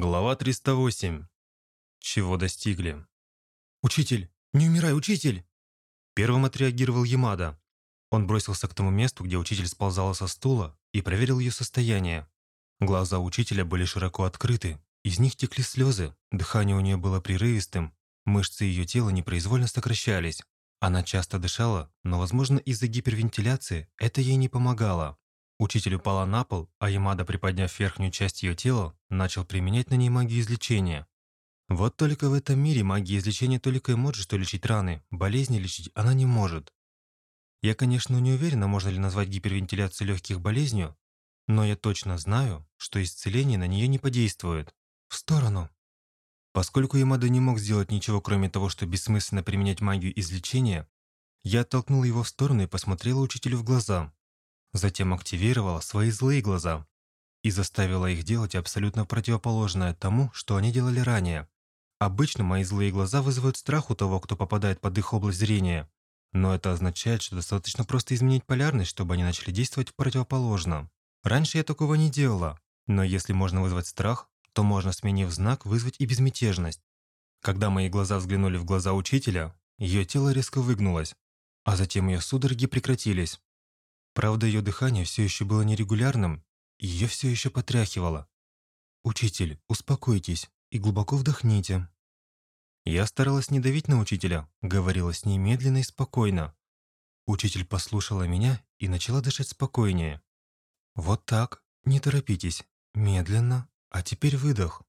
Глава 308. Чего достигли? «Учитель! Не умирай, учитель!» Первым отреагировал Ямада. Он бросился к тому месту, где учитель сползала со стула, и проверил ее состояние. Глаза учителя были широко открыты, из них текли слезы, дыхание у нее было прерывистым, мышцы ее тела непроизвольно сокращались. Она часто дышала, но, возможно, из-за гипервентиляции это ей не помогало. Учитель упала на пол, а Ямада, приподняв верхнюю часть ее тела, начал применять на ней магию излечения. Вот только в этом мире магия излечения только и может что лечить раны, болезни лечить она не может. Я, конечно, не уверена, можно ли назвать гипервентиляцию легких болезнью, но я точно знаю, что исцеление на нее не подействует. В сторону. Поскольку Ямада не мог сделать ничего, кроме того, что бессмысленно применять магию излечения, я оттолкнула его в сторону и посмотрела учителю в глаза. Затем активировала свои злые глаза и заставила их делать абсолютно противоположное тому, что они делали ранее. Обычно мои злые глаза вызывают страх у того, кто попадает под их область зрения. Но это означает, что достаточно просто изменить полярность, чтобы они начали действовать противоположно. Раньше я такого не делала, но если можно вызвать страх, то можно, сменив знак, вызвать и безмятежность. Когда мои глаза взглянули в глаза учителя, ее тело резко выгнулось, а затем ее судороги прекратились. Правда, ее дыхание все еще было нерегулярным, и ее все еще потряхивало. «Учитель, успокойтесь и глубоко вдохните». Я старалась не давить на учителя, говорила с ней медленно и спокойно. Учитель послушала меня и начала дышать спокойнее. «Вот так, не торопитесь, медленно, а теперь выдох».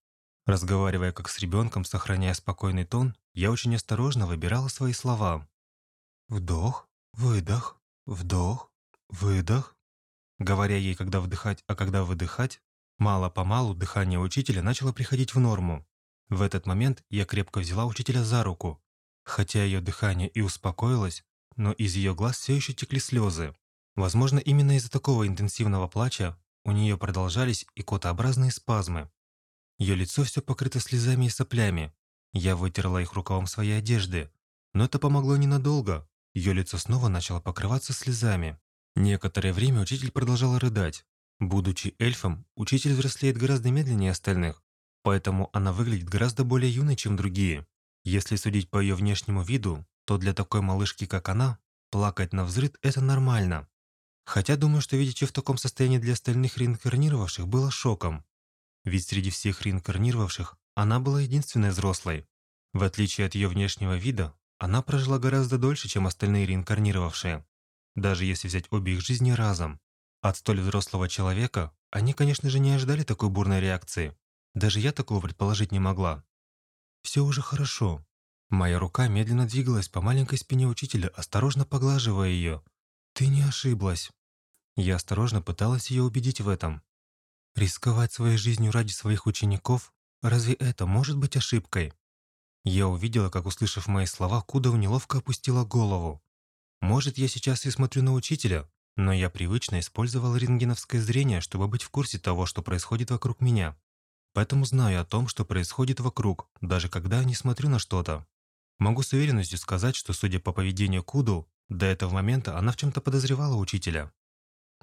Разговаривая как с ребенком, сохраняя спокойный тон, я очень осторожно выбирала свои слова. Вдох, выдох, вдох, Выдох. Говоря ей, когда вдыхать, а когда выдыхать, мало-помалу дыхание учителя начало приходить в норму. В этот момент я крепко взяла учителя за руку. Хотя ее дыхание и успокоилось, но из ее глаз все еще текли слезы. Возможно, именно из-за такого интенсивного плача у нее продолжались и котообразные спазмы. Ее лицо все покрыто слезами и соплями. Я вытерла их рукавом своей одежды. Но это помогло ненадолго. Ее лицо снова начало покрываться слезами. Некоторое время учитель продолжал рыдать. Будучи эльфом, учитель взрослеет гораздо медленнее остальных, поэтому она выглядит гораздо более юной, чем другие. Если судить по ее внешнему виду, то для такой малышки, как она, плакать на взрыд – это нормально. Хотя думаю, что видеть ее в таком состоянии для остальных реинкарнировавших было шоком. Ведь среди всех реинкарнировавших она была единственной взрослой. В отличие от ее внешнего вида, она прожила гораздо дольше, чем остальные реинкарнировавшие даже если взять обе их жизни разом. От столь взрослого человека они, конечно же, не ожидали такой бурной реакции. Даже я такого предположить не могла. Все уже хорошо. Моя рука медленно двигалась по маленькой спине учителя, осторожно поглаживая ее. Ты не ошиблась. Я осторожно пыталась ее убедить в этом. Рисковать своей жизнью ради своих учеников, разве это может быть ошибкой? Я увидела, как, услышав мои слова, Кудов неловко опустила голову. Может, я сейчас и смотрю на учителя, но я привычно использовал рентгеновское зрение, чтобы быть в курсе того, что происходит вокруг меня. Поэтому знаю о том, что происходит вокруг, даже когда не смотрю на что-то. Могу с уверенностью сказать, что, судя по поведению Куду, до этого момента она в чем-то подозревала учителя.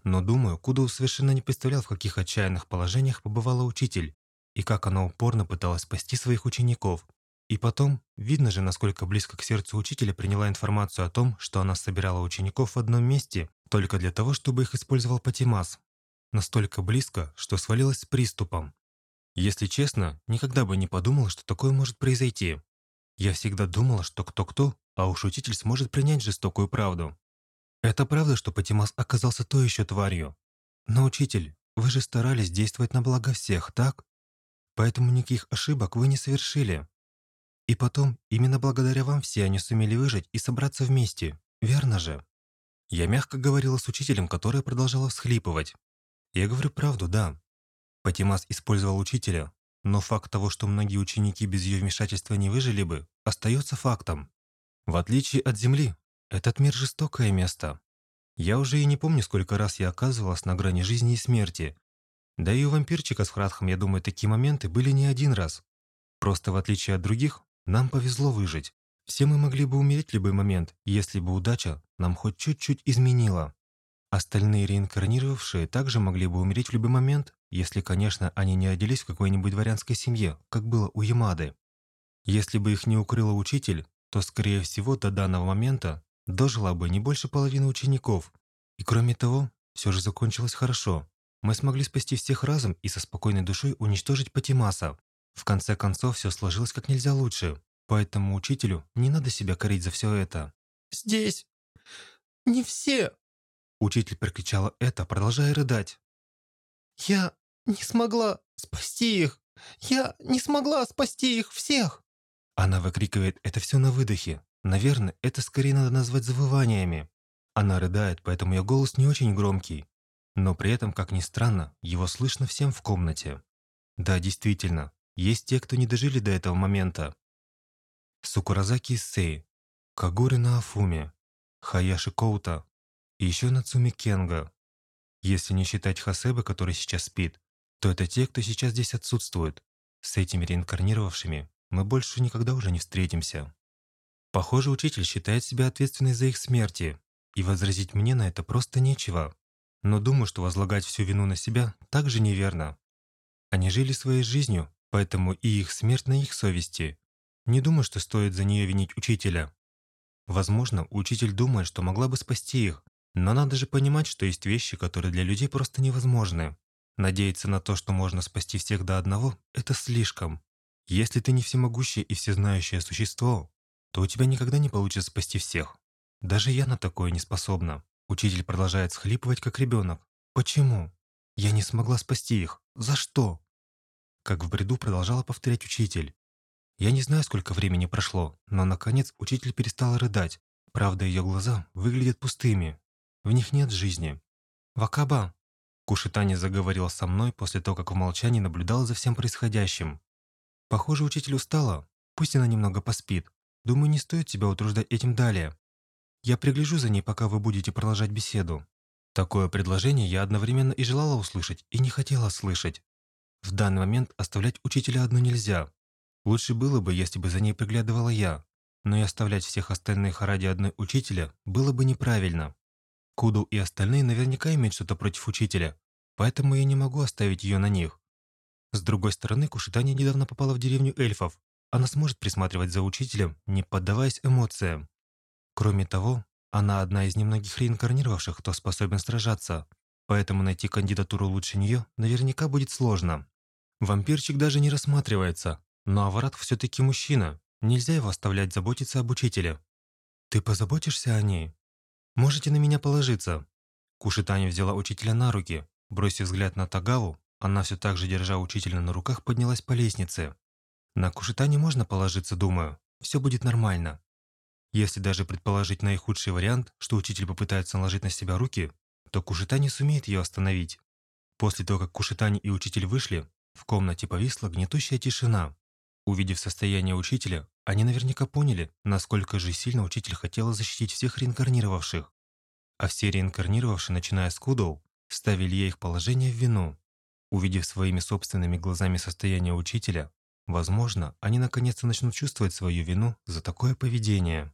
Но думаю, Куду совершенно не представлял, в каких отчаянных положениях побывала учитель, и как она упорно пыталась спасти своих учеников. И потом, видно же, насколько близко к сердцу учителя приняла информацию о том, что она собирала учеников в одном месте только для того, чтобы их использовал Патимас. Настолько близко, что свалилась с приступом. Если честно, никогда бы не подумала, что такое может произойти. Я всегда думала, что кто-кто, а уж учитель сможет принять жестокую правду. Это правда, что Патимас оказался той еще тварью. Но, учитель, вы же старались действовать на благо всех, так? Поэтому никаких ошибок вы не совершили. И потом, именно благодаря вам все они сумели выжить и собраться вместе, верно же? Я мягко говорила с учителем, которая продолжала всхлипывать. Я говорю правду, да. Патимас использовал учителя, но факт того, что многие ученики без ее вмешательства не выжили бы, остается фактом. В отличие от Земли, этот мир жестокое место. Я уже и не помню, сколько раз я оказывалась на грани жизни и смерти. Да и у вампирчика с Храдхом, я думаю, такие моменты были не один раз. Просто в отличие от других, нам повезло выжить. Все мы могли бы умереть в любой момент, если бы удача нам хоть чуть-чуть изменила. Остальные реинкарнировавшие также могли бы умереть в любой момент, если, конечно, они не родились в какой-нибудь дворянской семье, как было у Ямады. Если бы их не укрыла учитель, то, скорее всего, до данного момента дожила бы не больше половины учеников. И кроме того, все же закончилось хорошо. Мы смогли спасти всех разом и со спокойной душой уничтожить Патимаса. В конце концов, все сложилось как нельзя лучше. Поэтому учителю не надо себя корить за все это. «Здесь не все!» Учитель прокричала это, продолжая рыдать. «Я не смогла спасти их! Я не смогла спасти их всех!» Она выкрикивает это все на выдохе. Наверное, это скорее надо назвать завываниями. Она рыдает, поэтому ее голос не очень громкий. Но при этом, как ни странно, его слышно всем в комнате. Да, действительно, есть те, кто не дожили до этого момента. Сукуразаки Issei, Кагури Наафуми, Хаяши Коута и еще Нацуми Кенга. Если не считать Хасеба, который сейчас спит, то это те, кто сейчас здесь отсутствует. С этими реинкарнировавшими мы больше никогда уже не встретимся. Похоже, учитель считает себя ответственной за их смерти, и возразить мне на это просто нечего. Но думаю, что возлагать всю вину на себя также неверно. Они жили своей жизнью, поэтому и их смерть на их совести. Не думаю, что стоит за нее винить учителя. Возможно, учитель думает, что могла бы спасти их, но надо же понимать, что есть вещи, которые для людей просто невозможны. Надеяться на то, что можно спасти всех до одного – это слишком. Если ты не всемогущее и всезнающее существо, то у тебя никогда не получится спасти всех. Даже я на такое не способна. Учитель продолжает схлипывать, как ребенок. Почему? Я не смогла спасти их. За что? Как в бреду продолжала повторять учитель. Я не знаю, сколько времени прошло, но наконец учитель перестала рыдать. Правда, ее глаза выглядят пустыми. В них нет жизни. «Вакаба!» Кушитани заговорил со мной после того, как в молчании наблюдала за всем происходящим. Похоже, учитель устала. Пусть она немного поспит. Думаю, не стоит тебя утруждать этим далее. Я пригляжу за ней, пока вы будете продолжать беседу. Такое предложение я одновременно и желала услышать, и не хотела слышать. В данный момент оставлять учителя одну нельзя. Лучше было бы, если бы за ней приглядывала я. Но и оставлять всех остальных ради одной учителя было бы неправильно. Куду и остальные наверняка имеют что-то против учителя, поэтому я не могу оставить ее на них. С другой стороны, Кушитания недавно попала в деревню эльфов. Она сможет присматривать за учителем, не поддаваясь эмоциям. Кроме того, она одна из немногих реинкарнировавших, кто способен сражаться, поэтому найти кандидатуру лучше нее наверняка будет сложно. Вампирчик даже не рассматривается, но Аварат все-таки мужчина, нельзя его оставлять заботиться об учителе. «Ты позаботишься о ней? Можете на меня положиться». Кушитани взяла учителя на руки, бросив взгляд на Тагаву, она все так же, держа учителя на руках, поднялась по лестнице. На Кушитани можно положиться, думаю. Все будет нормально. Если даже предположить наихудший вариант, что учитель попытается наложить на себя руки, то Кушитани сумеет ее остановить. После того, как Кушитани и учитель вышли, в комнате повисла гнетущая тишина. Увидев состояние учителя, они наверняка поняли, насколько же сильно учитель хотела защитить всех реинкарнировавших. А все реинкарнировавшие, начиная с Кудоу, ставили ей их положение в вину. Увидев своими собственными глазами состояние учителя, возможно, они наконец-то начнут чувствовать свою вину за такое поведение.